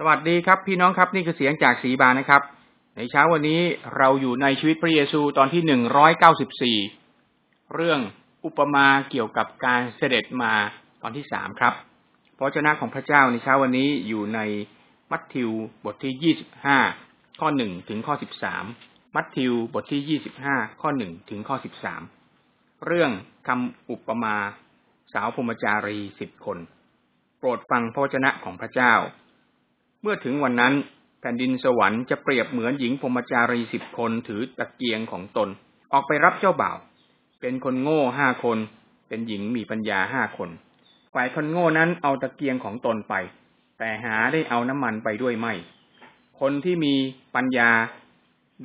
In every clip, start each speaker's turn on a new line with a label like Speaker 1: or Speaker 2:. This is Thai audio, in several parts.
Speaker 1: สวัสดีครับพี่น้องครับนี่คือเสียงจากสีบานนะครับ ในเช้าวันนี้เราอยู่ในชีวิตพระเยซูตอนที่หนึ่งร้อยเก้าสิบสี่เรื่องอุปมาเกี่ยวกับการเสด็จมาตอนที่สามครับพระเจ้าของพระเจ้าในเช้าวันนี้อยู่ในมัทธิวบทที่ยี่สิบห้าข้อหนึ่งถึงข้อสิบสามมัทธิวบทที่ยี่สิบห้าข้อหนึ่งถึงข้อสิบสามเรื่องคำอุปมาสาวพรมจารีสิบคน โปรดฟังพระวจนะของพระเจ้า เมื่อถึงวันนั้น แผ่นดินสวรรค์จะเปรียบเหมือนหญิงพรมจารีสิบคนถือตะเกียงของตน ออกไปรับเจ้าบ่าว เป็นคนโง่ห้าคน เป็นหญิงมีปัญญาห้าคน ฝ่ายคนโง่นั้นเอาตะเกียงของตนไป แต่หาได้เอาน้ำมันไปด้วยไม่ คนที่มีปัญญา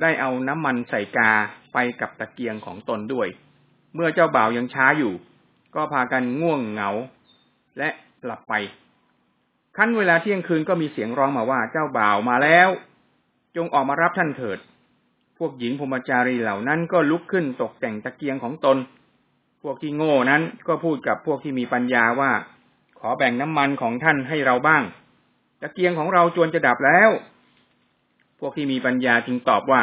Speaker 1: ได้เอาน้ำมันใส่กาไปกับตะเกียงของตนด้วย เมื่อเจ้าบ่าวยังช้าอยู่ ก็พากันง่วงเหงา และหลับไป ขั้นเวลาเที่ยงคืนก็มีเสียงร้องมาว่าเจ้าบ่าวมาแล้ว จงออกมารับท่านเถิด พวกหญิงพรมจารีเหล่านั้นก็ลุกขึ้นตกแต่งตะเกียงของตน พวกที่โง่นั้นก็พูดกับพวกที่มีปัญญาว่า ขอแบ่งน้ำมันของท่านให้เราบ้าง ตะเกียงของเราจวนจะดับแล้ว พวกที่มีปัญญาจึงตอบว่า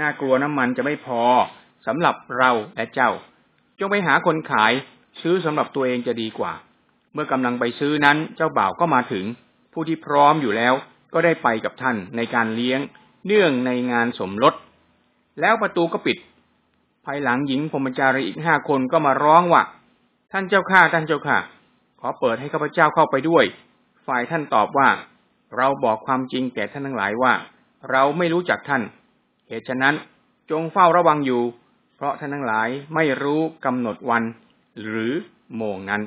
Speaker 1: น่ากลัวน้ำมันจะไม่พอสำหรับเราและเจ้า จงไปหาคนขายซื้อสำหรับตัวเองจะดีกว่า เมื่อกำลังไปซื้อนั้นเจ้าบ่าวก็มาถึง ผู้ที่พร้อมอยู่แล้วก็ได้ไปกับท่านในการเลี้ยง เนื่องในงานสมรส แล้วประตูก็ปิด ภายหลังหญิงพรมจารีอีกห้าคนก็มาร้องว่าท่านเจ้าข้าท่านเจ้าข้าขอเปิดให้ข้าพเจ้าเข้าไปด้วย ฝ่ายท่านตอบว่า เราบอกความจริงแก่ท่านทั้งหลายว่า เราไม่รู้จักท่าน เหตุฉะนั้นจงเฝ้าระวังอยู่ เพราะท่านทั้งหลายไม่รู้กำหนดวัน หรือโมงนั้น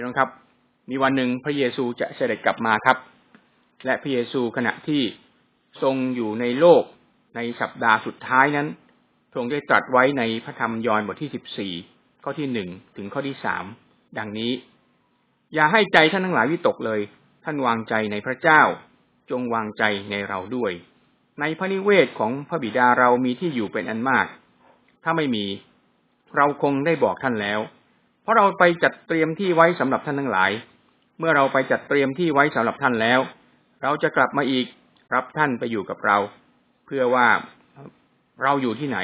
Speaker 1: พี่น้องครับ มีวันหนึ่งพระเยซูจะเสด็จกลับมาครับ และพระเยซูขณะที่ทรงอยู่ในโลกในสัปดาห์สุดท้ายนั้น ทรงได้ตรัสไว้ในพระธรรมยอห์นบทที่สิบสี่ข้อที่หนึ่งถึงข้อที่สามดังนี้ อย่าให้ใจท่านทั้งหลายวิตกเลย ท่านวางใจในพระเจ้า จงวางใจในเราด้วย ในพระนิเวศของพระบิดาเรามีที่อยู่เป็นอันมาก ถ้าไม่มี เราคงได้บอกท่านแล้ว เพราะเราไปจัดเตรียมที่ไว้สำหรับท่านทั้งหลาย เมื่อเราไปจัดเตรียมที่ไว้สำหรับท่านแล้ว เราจะกลับมาอีกรับท่านไปอยู่กับเรา เพื่อว่าเราอยู่ที่ไหน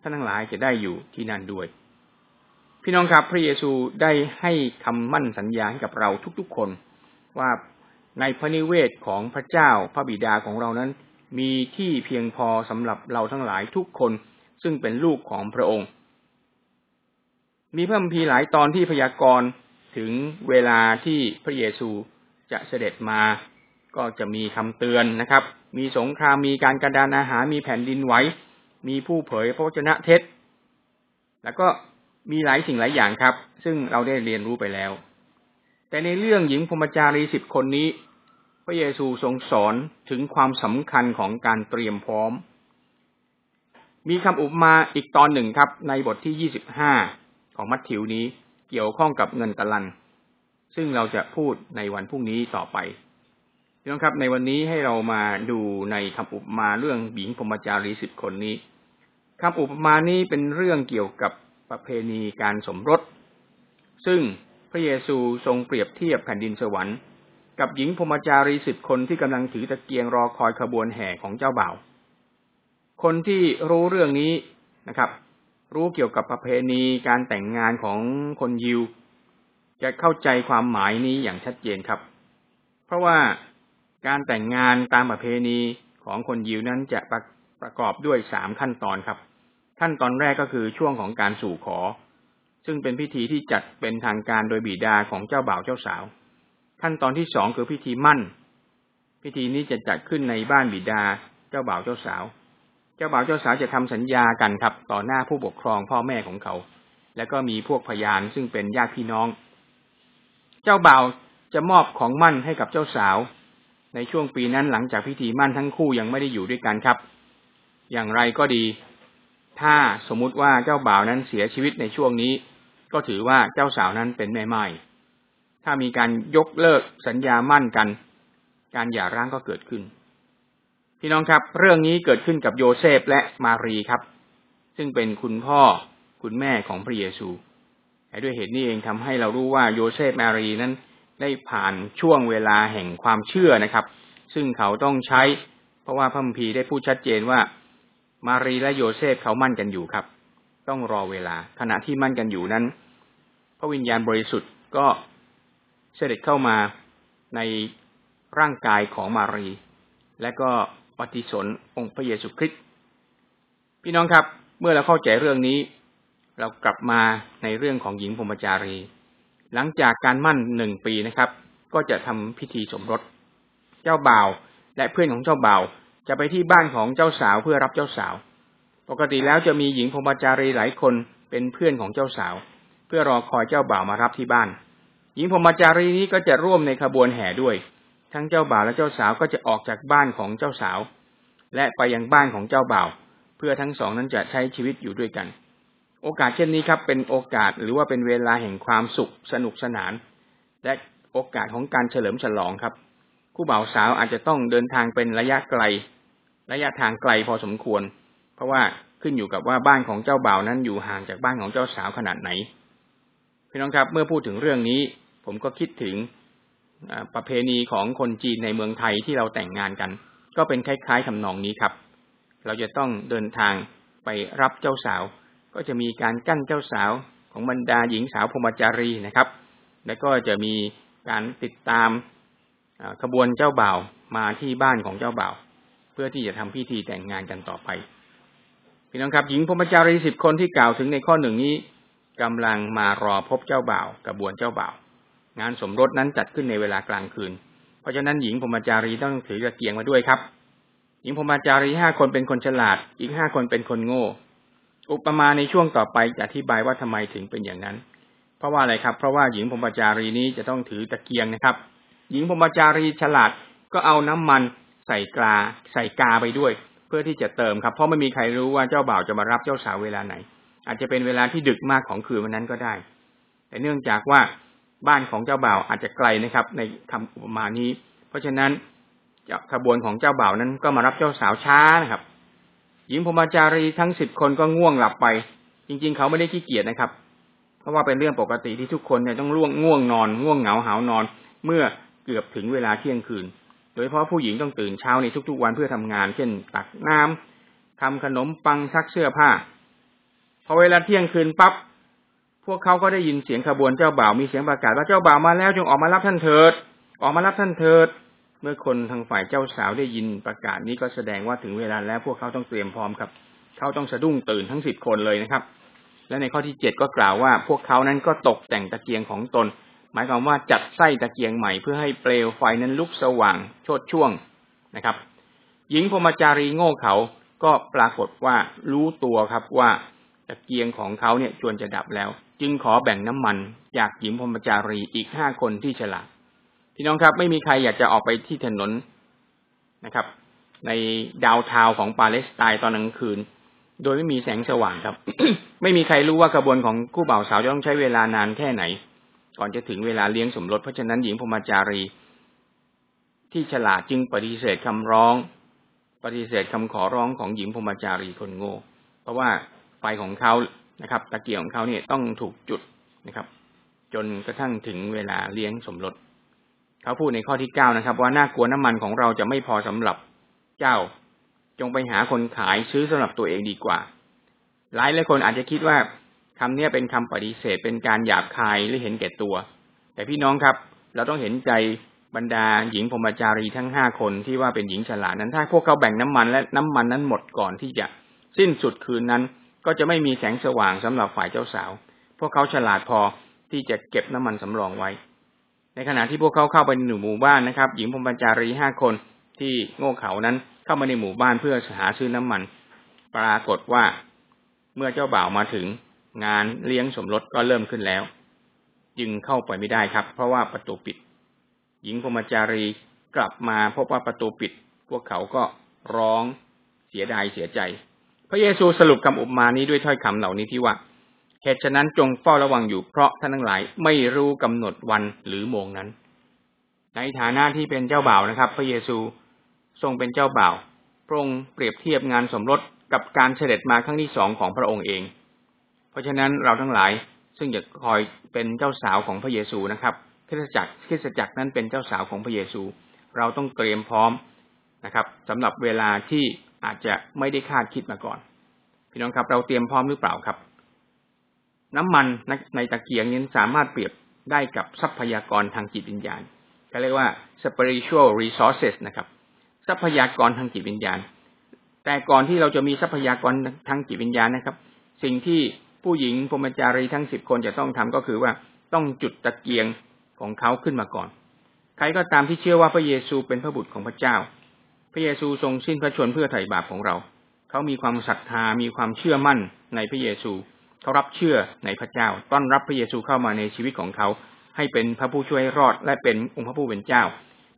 Speaker 1: ท่านทั้งหลายจะได้อยู่ที่นั่นด้วย พี่น้องครับพระเยซูได้ให้คำมั่นสัญญาให้กับเราทุกๆคน ว่าในพระนิเวศของพระเจ้าพระบิดาของเรานั้น มีที่เพียงพอสำหรับเราทั้งหลายทุกคน ซึ่งเป็นลูกของพระองค์ มีพระคัมภีร์หลายตอนที่พยากรณ์ถึงเวลาที่พระเยซูจะเสด็จมา ก็จะมีคำเตือนนะครับ มีสงครามมีการกระดานอาหารมีแผ่นดินไหวมีผู้เผยพระวจนะเท็จ แล้วก็มีหลายสิ่งหลายอย่างครับ ซึ่งเราได้เรียนรู้ไปแล้ว แต่ในเรื่องหญิงพมจารีสิบคนนี้ พระเยซูทรงสอนถึงความสำคัญของการเตรียมพร้อม มีคำอุปมาอีกตอนหนึ่งครับ ในบทที่ยี่สิบห้า ของมัทธิวนี้เกี่ยวข้องกับเงินตะลัน ซึ่งเราจะพูดในวันพรุ่งนี้ต่อไปพี่น้องครับในวันนี้ให้เรามาดูในคำอุปมาเรื่องหญิงพรมจารีสิบคนนี้คำอุปมานี้เป็นเรื่องเกี่ยวกับประเพณีการสมรส ซึ่งพระเยซูทรงเปรียบเทียบแผ่นดินสวรรค์ กับหญิงพรมจารีสิบคนที่กำลังถือตะเกียงรอคอยขบวนแห่ของเจ้าบ่าว คนที่รู้เรื่องนี้นะครับ รู้เกี่ยวกับประเพณีการแต่งงานของคนยิว จะเข้าใจความหมายนี้อย่างชัดเจนครับ เพราะว่าการแต่งงานตามประเพณีของคนยิวนั้นจะประประกอบด้วยสามขั้นตอนครับ ขั้นตอนแรกก็คือช่วงของการสู่ขอ ซึ่งเป็นพิธีที่จัดเป็นทางการโดยบิดาของเจ้าบ่าวเจ้าสาว ขั้นตอนที่สองคือพิธีมั่น พิธีนี้จะจัดขึ้นในบ้านบิดาเจ้าบ่าวเจ้าสาว เจ้าบ่าวเจ้าสาวจะทำสัญญากันครับ ต่อหน้าผู้ปกครองพ่อแม่ของเขา แล้วก็มีพวกพยานซึ่งเป็นญาติพี่น้อง เจ้าบ่าวจะมอบของมั่นให้กับเจ้าสาว ในช่วงปีนั้นหลังจากพิธีมั่นทั้งคู่ยังไม่ได้อยู่ด้วยกันครับ อย่างไรก็ดี ถ้าสมมุติว่าเจ้าบ่าวนั้นเสียชีวิตในช่วงนี้ ก็ถือว่าเจ้าสาวนั้นเป็นแม่ไม้ถ้ามีการยกเลิกสัญญามั่นกัน การหย่าร้างก็เกิดขึ้น พี่น้องครับ เรื่องนี้เกิดขึ้นกับโยเซฟและมารีครับ ซึ่งเป็นคุณพ่อคุณแม่ของพระเยซูแต่ด้วยเหตุนี้เองทำให้เรารู้ว่าโยเซฟมารีนั้นได้ผ่านช่วงเวลาแห่งความเชื่อนะครับ ซึ่งเขาต้องใช้ เพราะว่าพระคัมภีร์ได้พูดชัดเจนว่า มารีและโยเซฟเขาหมั้นกันอยู่ครับ ต้องรอเวลาขณะที่หมั้นกันอยู่นั้น พระวิญญาณบริสุทธิ์ก็เสด็จเข้ามาในร่างกายของมารี และก็ ฏิสนองค์พระเยซูคริสต์พี่น้องครับ เมื่อเราเข้าใจเรื่องนี้ เรากลับมาในเรื่องของหญิงพรหมจารี หลังจากการมั่นหนึ่งปีนะครับ ก็จะทำพิธีสมรส เจ้าบ่าวและเพื่อนของเจ้าบ่าวจะไปที่บ้านของเจ้าสาวเพื่อรับเจ้าสาว ปกติแล้วจะมีหญิงพรหมจารีหลายคนเป็นเพื่อนของเจ้าสาว เพื่อรอคอยเจ้าบ่าวมารับที่บ้าน หญิงพรหมจารีนี้ก็จะร่วมในขบวนแห่ด้วย ทั้งเจ้าบ่าวและเจ้าสาวก็จะออกจากบ้านของเจ้าสาว และไปยังบ้านของเจ้าบ่าว เพื่อทั้งสองนั้นจะใช้ชีวิตอยู่ด้วยกัน โอกาสเช่นนี้ครับ เป็นโอกาสหรือว่าเป็นเวลาแห่งความสุขสนุกสนาน และโอกาสของการเฉลิมฉลองครับ คู่บ่าวสาวอาจจะต้องเดินทางเป็นระยะไกล ระยะทางไกลพอสมควร เพราะว่าขึ้นอยู่กับว่าบ้านของเจ้าบ่าวนั้นอยู่ห่างจากบ้านของเจ้าสาวขนาดไหนพี่น้องครับ เมื่อพูดถึงเรื่องนี้ ผมก็คิดถึง ประเพณีของคนจีนในเมืองไทยที่เราแต่งงานกัน ก็เป็นคล้ายๆทำนองนี้ครับ เราจะต้องเดินทางไปรับเจ้าสาว ก็จะมีการกั้นเจ้าสาวของบรรดาหญิงสาวพรมจารีนะครับ และก็จะมีการติดตามขบวนเจ้าบ่าวมาที่บ้านของเจ้าบ่าว เพื่อที่จะทำพิธีแต่งงานกันต่อไปพี่น้องครับ หญิงพรมจารีสิบคนที่กล่าวถึงในข้อหนึ่งนี้กำลังมารอพบเจ้าบ่าวกระบวนเจ้าบ่าว งานสมรสนั้นจัดขึ้นในเวลากลางคืน เพราะฉะนั้นหญิงพรมจารีต้องถือตะเกียงมาด้วยครับ หญิงพรมจารีห้าคนเป็นคนฉลาด อีกห้าคนเป็นคนโง่ อุปมาในช่วงต่อไปจะอธิบายว่าทำไมถึงเป็นอย่างนั้น เพราะว่าอะไรครับ เพราะว่าหญิงพรมจารีนี้จะต้องถือตะเกียงนะครับ หญิงพรมจารีฉลาดก็เอาน้ำมันใส่กลาใส่กาไปด้วย เพื่อที่จะเติมครับ เพราะไม่มีใครรู้ว่าเจ้าบ่าวจะมารับเจ้าสาวเวลาไหน อาจจะเป็นเวลาที่ดึกมากของคืนวันนั้นก็ได้ แต่เนื่องจากว่า บ้านของเจ้าบ่าวอาจจะไกลนะครับ ในคำอุปมานี้ เพราะฉะนั้นขบวนของเจ้าบ่าวนั้นก็มารับเจ้าสาวช้านะครับ หญิงพรมจารีทั้งสิบคนก็ง่วงหลับไป จริง ๆ เขาไม่ได้ขี้เกียจนะครับ เพราะว่าเป็นเรื่องปกติที่ทุกคนเนี่ยต้องร่วงง่วงนอน ง่วงเหงาหานอน เมื่อเกือบถึงเวลาเที่ยงคืน โดยเฉพาะผู้หญิงต้องตื่นเช้าในทุกๆวันเพื่อทำงาน เช่น ตักน้ำทำขนมปังซักเสื้อผ้า พอเวลาเที่ยงคืนปั๊บ พวกเขาก็ได้ยินเสียงขบวนเจ้าบ่าวมีเสียงประกาศว่าเจ้าบ่าวมาแล้วจงออกมารับท่านเถิด ออกมารับท่านเถิด เมื่อคนทางฝ่ายเจ้าสาวได้ยินประกาศนี้ก็แสดงว่าถึงเวลาแล้วพวกเขาต้องเตรียมพร้อมครับ เขาต้องสะดุ้งตื่นทั้งสิบคนเลยนะครับ และในข้อที่เจ็ดก็กล่าวว่า พวกเขานั้นก็ตกแต่งตะเกียงของตน หมายความว่าจัดไส้ตะเกียงใหม่เพื่อให้เปลวไฟนั้นลุกสว่างโชดช่วงนะครับ หญิงพมจารีโง่เขาก็ปรากฏว่ารู้ตัวครับว่า ตะเกียงของเขาเนี่ยจวนจะดับแล้ว จึงขอแบ่งน้ำมันจากหญิงพมจารีอีกห้าคนที่ฉลาดพี่น้องครับไม่มีใครอยากจะออกไปที่ถนนนะครับ ในดาวทาวของปาเลสไตน์ตอนกลางคืน โดยไม่มีแสงสว่างครับ ไม่มีใครรู้ว่ากระบวนของคู่บ่าวสาวจะต้องใช้เวลานานแค่ไหน ก่อนจะถึงเวลาเลี้ยงสมรสเพราะฉะนั้นหญิงพมจารี ที่ฉลาดจึงปฏิเสธคำร้อง ปฏิเสธคำขอร้องของหญิงพมจารีคนโง่ เพราะว่า ไฟของเขานะครับ ตะเกียงของเขาเนี่ยต้องถูกจุดนะครับ จนกระทั่งถึงเวลาเลี้ยงสมรสเขาพูดในข้อที่เก้านะครับ ว่าน่ากลัวน้ำมันของเราจะไม่พอสำหรับเจ้า จงไปหาคนขายซื้อสำหรับตัวเองดีกว่า หลายหลายคนอาจจะคิดว่าคำนี้เป็นคำปฏิเสธเป็นการหยาบคายหรือเห็นแก่ตัว แต่พี่น้องครับ เราต้องเห็นใจบรรดาหญิงพรมจารีทั้งห้าคนที่ว่าเป็นหญิงฉลาดนั้น ถ้าพวกเขาแบ่งน้ำมันและน้ำมันนั้นหมดก่อนที่จะสิ้นสุดคืนนั้น ก็จะไม่มีแสงสว่างสำหรับฝ่ายเจ้าสาว พวกเขาฉลาดพอที่จะเก็บน้ำมันสำรองไว้ ในขณะที่พวกเขาเข้าไปในหมู่บ้านนะครับ หญิงพรมจารีห้าคนที่โง่เขานั้นเข้ามาในหมู่บ้านเพื่อหาซื้อน้ำมัน ปรากฏว่าเมื่อเจ้าบ่าวมาถึงงานเลี้ยงสมรสก็เริ่มขึ้นแล้ว จึงเข้าไปไม่ได้ครับ เพราะว่าประตูปิด หญิงพรมจารีกลับมาพบว่าประตูปิด พวกเขาก็ร้องเสียดายเสียใจ พระเยซูสรุปคำอุปมานี้ด้วยถ้อยคำเหล่านี้ที่ว่าเหตุฉะนั้นจงเฝ้าระวังอยู่เพราะท่านทั้งหลายไม่รู้กำหนดวันหรือโมงนั้น ในฐานะที่เป็นเจ้าบ่าวนะครับ พระเยซูทรงเป็นเจ้าบ่าวพระองค์เปรียบเทียบงานสมรสกับการเสด็จมาครั้งที่สองของพระองค์เอง เพราะฉะนั้นเราทั้งหลายซึ่งจะคอยเป็นเจ้าสาวของพระเยซูนะครับคริสตจักรคริสตจักรนั้นเป็นเจ้าสาวของพระเยซู เราต้องเตรียมพร้อมนะครับสำหรับเวลาที่ อาจจะไม่ได้คาดคิดมาก่อน พี่น้องครับ เราเตรียมพร้อมหรือเปล่าครับ น้ำมันในตะเกียงนี้สามารถเปรียบได้กับทรัพยากรทางจิตวิญญาณเขาเรียกว่า spiritual resources นะครับ ทรัพยากรทางจิตวิญญาณ แต่ก่อนที่เราจะมีทรัพยากรทางจิตวิญญาณนะครับ สิ่งที่ผู้หญิงพรมจารีทั้งสิบคนจะต้องทำก็คือว่าต้องจุดตะเกียงของเขาขึ้นมาก่อน ใครก็ตามที่เชื่อว่าพระเยซูเป็นพระบุตรของพระเจ้า พระเยซูทรงสิ้นพระชนเพื่อไถ่บาปของเรา เขามีความศรัทธามีความเชื่อมั่นในพระเยซู เขารับเชื่อในพระเจ้า ต้อนรับพระเยซูเข้ามาในชีวิตของเขา ให้เป็นพระผู้ช่วยรอดและเป็นองค์พระผู้เป็นเจ้า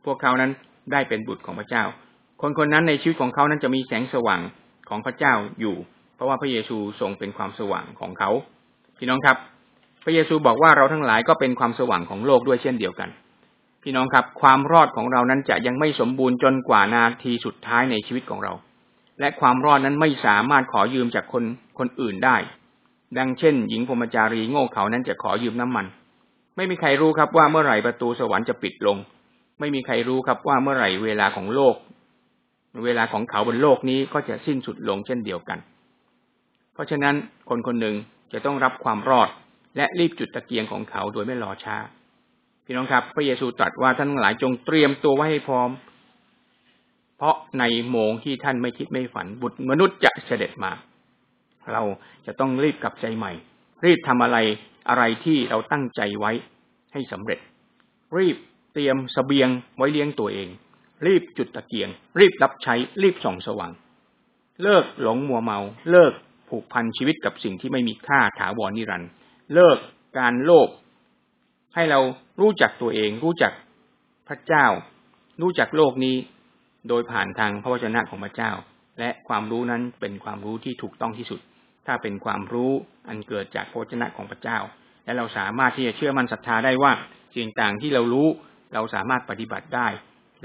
Speaker 1: พวกเขานั้นได้เป็นบุตรของพระเจ้า คนคนนั้นในชีวิตของเขานั้นจะมีแสงสว่างของพระเจ้าอยู่ เพราะว่าพระเยซูทรงเป็นความสว่างของเขา พี่น้องครับ พระเยซูบอกว่าเราทั้งหลายก็เป็นความสว่างของโลกด้วยเช่นเดียวกัน พี่น้องครับความรอดของเรานั้นจะยังไม่สมบูรณ์จนกว่านาทีสุดท้ายในชีวิตของเรา และความรอดนั้นไม่สามารถขอยืมจากคนคนอื่นได้ ดังเช่น หญิงพรมจารีโง่เขานั้นจะขอยืมน้ำมัน ไม่มีใครรู้ครับว่าเมื่อไหร่ประตูสวรรค์จะปิดลง ไม่มีใครรู้ครับว่าเมื่อไหร่เวลาของโลก เวลาของเขาบนโลกนี้ก็จะสิ้นสุดลงเช่นเดียวกัน เพราะฉะนั้นคนคนหนึ่งจะต้องรับความรอดและรีบจุดตะเกียงของเขาโดยไม่รอช้า พี่น้องครับ พระเยซูตรัสว่าท่านหลายจงเตรียมตัวไว้ให้พร้อม เพราะในโมงที่ท่านไม่คิดไม่ฝัน บุตรมนุษย์จะเสด็จมา เราจะต้องรีบกลับใจใหม่ รีบทำอะไรอะไรที่เราตั้งใจไว้ให้สำเร็จ รีบเตรียมสเสบียงไว้เลี้ยงตัวเอง รีบจุดตะเกียง รีบรับใช้ รีบส่องสว่าง เลิกหลงมัวเมา เลิกผูกพันชีวิตกับสิ่งที่ไม่มีค่าถาวรนิรันดร์เลิกการโลภ ให้เรารู้จักตัวเอง รู้จักพระเจ้า รู้จักโลกนี้ โดยผ่านทางพระวจนะของพระเจ้า และความรู้นั้นเป็นความรู้ที่ถูกต้องที่สุด ถ้าเป็นความรู้อันเกิดจากพระวจนะของพระเจ้า และเราสามารถที่จะเชื่อมั่นศรัทธาได้ว่าสิ่งต่างที่เรารู้เราสามารถปฏิบัติได้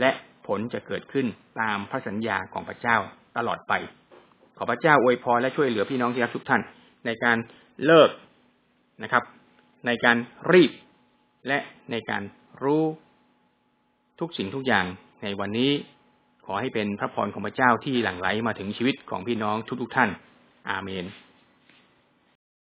Speaker 1: และผลจะเกิดขึ้นตามพระสัญญาของพระเจ้าตลอดไป ขอพระเจ้าอวยพรและช่วยเหลือพี่น้องที่รักทุกท่านในการเลิกนะครับ ในการรีบ และในการรู้ทุกสิ่งทุกอย่างในวันนี้ ขอให้เป็นพระพรของพระเจ้าที่หลั่งไหลมาถึงชีวิตของพี่น้องทุกๆท่าน อาเมน